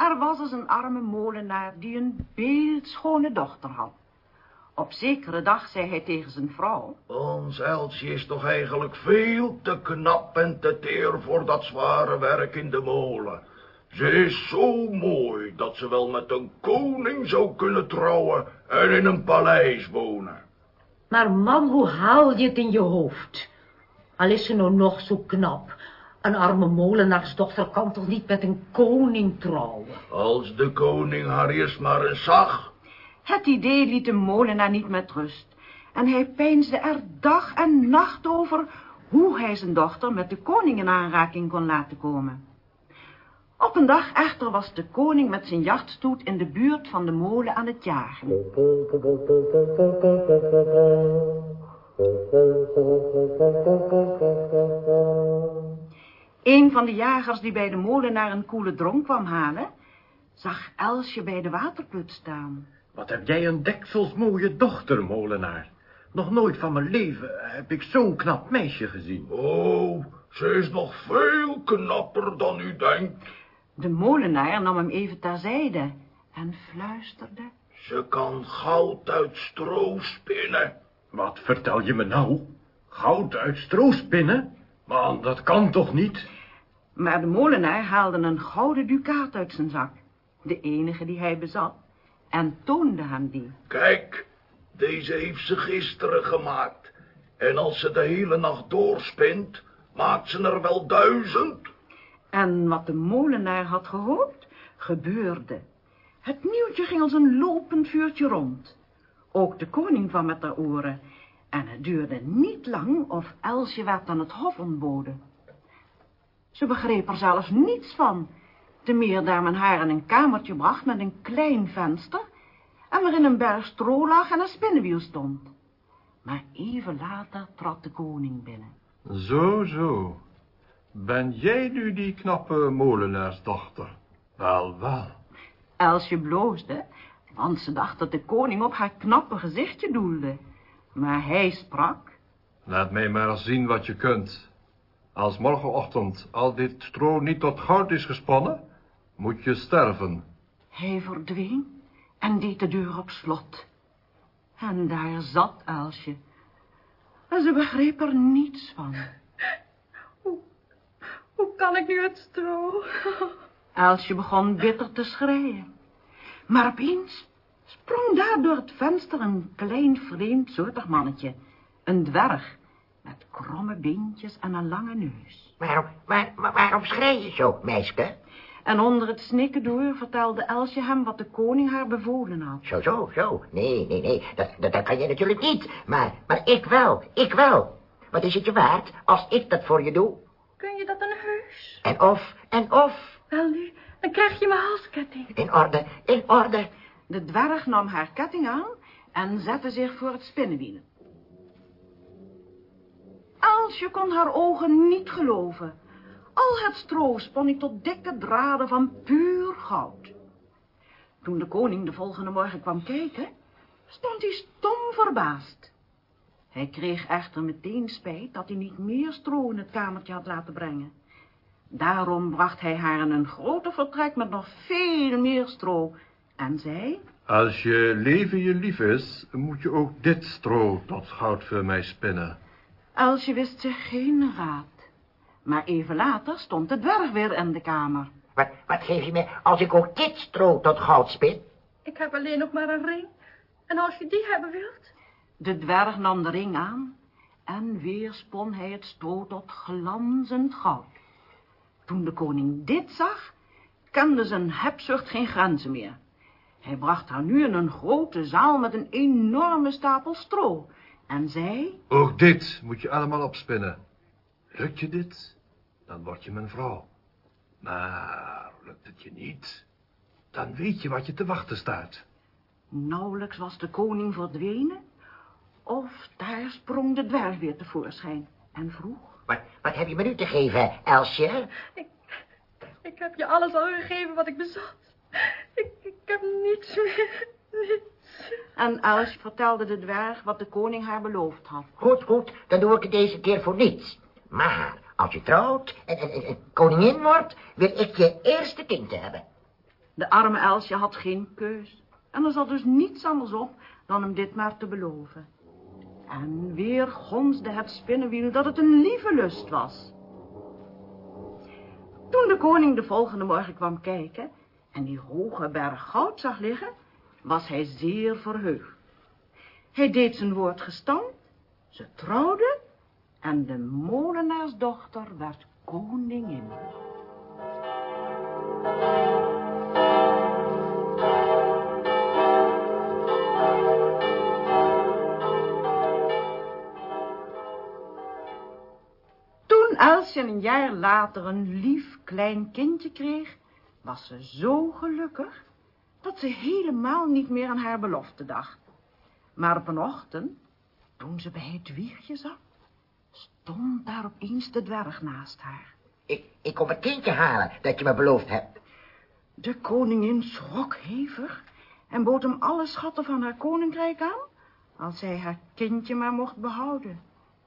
Er was eens een arme molenaar die een beeldschone dochter had. Op zekere dag zei hij tegen zijn vrouw... Ons Elsje is toch eigenlijk veel te knap en te teer voor dat zware werk in de molen. Ze is zo mooi dat ze wel met een koning zou kunnen trouwen en in een paleis wonen. Maar man, hoe haal je het in je hoofd? Al is ze nou nog zo knap. Een arme molenaarsdochter kan toch niet met een koning trouwen? Als de koning haar eerst maar eens zag. Het idee liet de molenaar niet met rust. En hij peinsde er dag en nacht over hoe hij zijn dochter met de koning in aanraking kon laten komen. Op een dag echter was de koning met zijn jachtstoet in de buurt van de molen aan het jagen. Van de jagers die bij de molenaar een koele dronk kwam halen, zag Elsje bij de waterput staan. Wat heb jij een deksels mooie dochter, molenaar. Nog nooit van mijn leven heb ik zo'n knap meisje gezien. Oh, ze is nog veel knapper dan u denkt. De molenaar nam hem even terzijde en fluisterde. Ze kan goud uit stro spinnen. Wat vertel je me nou? Goud uit stro spinnen? Man, dat kan toch niet? Maar de molenaar haalde een gouden ducaat uit zijn zak. De enige die hij bezat. En toonde hem die. Kijk, deze heeft ze gisteren gemaakt. En als ze de hele nacht doorspint, maakt ze er wel duizend. En wat de molenaar had gehoopt, gebeurde. Het nieuwtje ging als een lopend vuurtje rond. Ook de koning kwam met haar oren. En het duurde niet lang of Elsje werd aan het hof ontboden. Ze begreep er zelfs niets van. Te meer daar men haar in een kamertje bracht met een klein venster... en waarin een berg stro lag en een spinnenwiel stond. Maar even later trad de koning binnen. Zo, zo. Ben jij nu die knappe molenaarsdochter? Wel, wel. Elsje bloosde, want ze dacht dat de koning op haar knappe gezichtje doelde. Maar hij sprak. Laat mij maar zien wat je kunt. Als morgenochtend al dit stro niet tot goud is gespannen, moet je sterven. Hij verdween en deed de deur op slot. En daar zat Elsje. En ze begreep er niets van. Hoe, hoe kan ik nu het stro? Elsje begon bitter te schreien. Maar opeens sprong daar door het venster een klein vreemdsoortig mannetje. Een dwerg met kromme beentjes en een lange neus. Waarom, waar, waar- waarom schrei je zo, meisje? En onder het snikken door vertelde Elsje hem wat de koning haar bevolen had. Zo, zo, zo. Nee, nee, nee, dat, dat, dat kan je natuurlijk niet. Maar, maar ik wel, ik wel. Wat is het je waard als ik dat voor je doe? Kun je dat een heus? En of, en of. Wel nu, dan krijg je mijn halsketting. In orde, in orde. De dwerg nam haar ketting aan en zette zich voor het spinnenwiel. Elsje kon haar ogen niet geloven. Al het stro spon ik tot dikke draden van puur goud. Toen de koning de volgende morgen kwam kijken, stond hij stom verbaasd. Hij kreeg echter meteen spijt dat hij niet meer stro in het kamertje had laten brengen. Daarom bracht hij haar in een groter vertrek met nog veel meer stro en zei... Als je leven je lief is, moet je ook dit stro tot goud voor mij spinnen. Elsje wist zich geen raad. Maar even later stond de dwerg weer in de kamer. Wat, wat geef je me als ik ook dit stro tot goud spin? Ik heb alleen nog maar een ring. En als je die hebben wilt... De dwerg nam de ring aan en weer spon hij het stro tot glanzend goud. Toen de koning dit zag, kende zijn hebzucht geen grenzen meer. Hij bracht haar nu in een grote zaal met een enorme stapel stro en zei... Ook dit moet je allemaal opspinnen. Lukt je dit, dan word je mijn vrouw. Maar lukt het je niet, dan weet je wat je te wachten staat. Nauwelijks was de koning verdwenen, of daar sprong de dwerg weer tevoorschijn en vroeg... Wat, wat heb je me nu te geven, Elsje? Ik, ik heb je alles al gegeven wat ik bezat. Ik, ik heb niets meer. Niets. En Elsje vertelde de dwerg wat de koning haar beloofd had. Goed, goed, dan doe ik het deze keer voor niets. Maar als je trouwt en, en, en- en koningin wordt, wil ik je eerste kind hebben. De arme Elsje had geen keus. En er zat dus niets anders op dan hem dit maar te beloven. En weer gonsde het spinnenwiel dat het een lieve lust was. Toen de koning de volgende morgen kwam kijken en die hoge berg goud zag liggen, was hij zeer verheugd. Hij deed zijn woord gestand, ze trouwden en de molenaarsdochter werd koningin. Toen Elsje een jaar later een lief klein kindje kreeg, was ze zo gelukkig dat ze helemaal niet meer aan haar belofte dacht. Maar op een ochtend, toen ze bij het wiegje zat, stond daar opeens de dwerg naast haar. Ik, ik kom het kindje halen dat je me beloofd hebt. De koningin schrok hevig en bood hem alle schatten van haar koninkrijk aan, als hij haar kindje maar mocht behouden.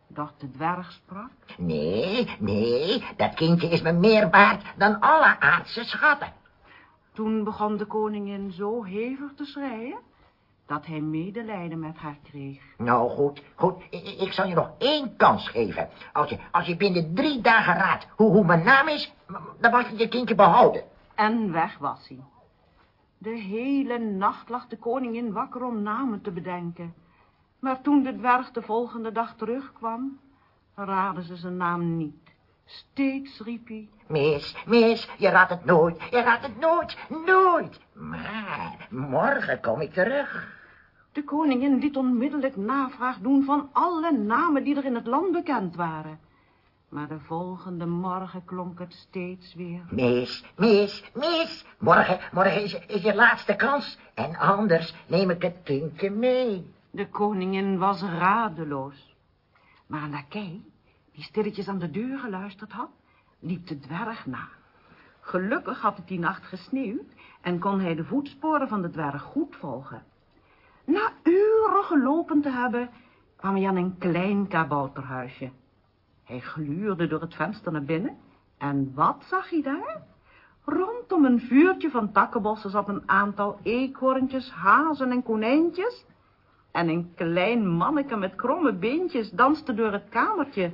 Doch de dwerg sprak. Nee, nee, dat kindje is me meer waard dan alle aardse schatten. Toen begon de koningin zo hevig te schreien, dat hij medelijden met haar kreeg. Nou, goed, goed. Ik, ik zal je nog één kans geven. Als je, als je binnen drie dagen raadt hoe, hoe mijn naam is, dan mag je je kindje behouden. En weg was hij. De hele nacht lag de koningin wakker om namen te bedenken. Maar toen de dwerg de volgende dag terugkwam, raadde ze zijn naam niet. Steeds riep hij, Mis, mis, je raadt het nooit, je raadt het nooit, nooit. Maar morgen kom ik terug. De koningin liet onmiddellijk navraag doen van alle namen die er in het land bekend waren. Maar de volgende morgen klonk het steeds weer. Mis, mis, mis. Morgen, morgen is, is je laatste kans. En anders neem ik het kindje mee. De koningin was radeloos. Maar een lakij, die stilletjes aan de deur geluisterd had, liep de dwerg na. Gelukkig had het die nacht gesneeuwd en kon hij de voetsporen van de dwerg goed volgen. Na uren gelopen te hebben, kwam hij aan een klein kabouterhuisje. Hij gluurde door het venster naar binnen en wat zag hij daar? Rondom een vuurtje van takkenbossen zat een aantal eekhoorntjes, hazen en konijntjes. En een klein manneke met kromme beentjes danste door het kamertje,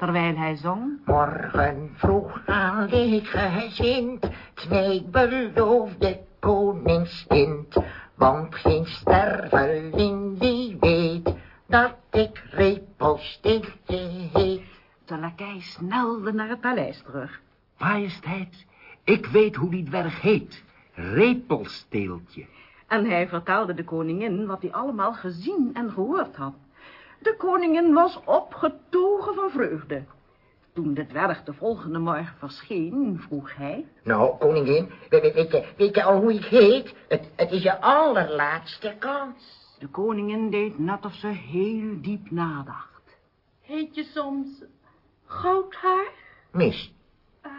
terwijl hij zong. Morgen vroeg aan gezind, twee beloofde koningskind. Want geen sterveling die weet, dat ik repelsteeltje heet. De lakij snelde naar het paleis terug. Majesteit, ik weet hoe die dwerg heet. Repelsteeltje. En hij vertelde de koningin wat hij allemaal gezien en gehoord had. De koningin was opgetogen van vreugde. Toen de dwerg de volgende morgen verscheen, vroeg hij... Nou, koningin, weet, weet, je, weet je al hoe ik heet? Het, het is je allerlaatste kans. De koningin deed net of ze heel diep nadacht. Heet je soms goudhaar? Mis, Ah,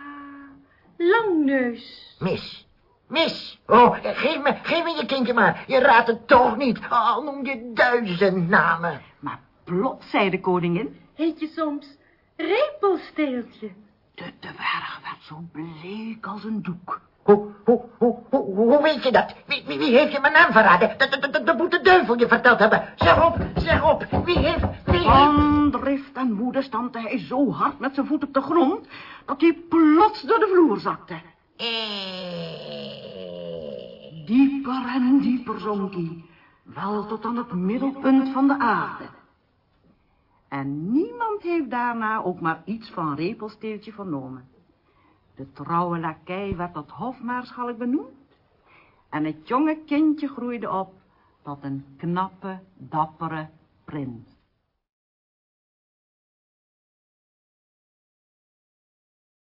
langneus. mis, mis. Oh, geef me, geef me je kindje maar. Je raadt het toch niet, al noem je duizend namen. Maar plots zei de koningin... Heet je soms repelsteeltje? De dwerg werd zo bleek als een doek. Hoe, hoe, hoe, hoe, hoe weet je dat? Wie, wie, wie heeft je mijn naam verraden? Dat, dat, dat, dat moet de duivel je verteld hebben. Zeg op, zeg op. Wie heeft, wie heeft... Van drift en woede stampte hij zo hard met zijn voet op de grond... dat hij plots door de vloer zakte. Eh, Dieper en dieper zonk hij, wel tot aan het middelpunt van de aarde. En niemand heeft daarna ook maar iets van Repelsteeltje vernomen. De trouwe lakij werd tot hofmaarschalk benoemd. En het jonge kindje groeide op tot een knappe, dappere prins.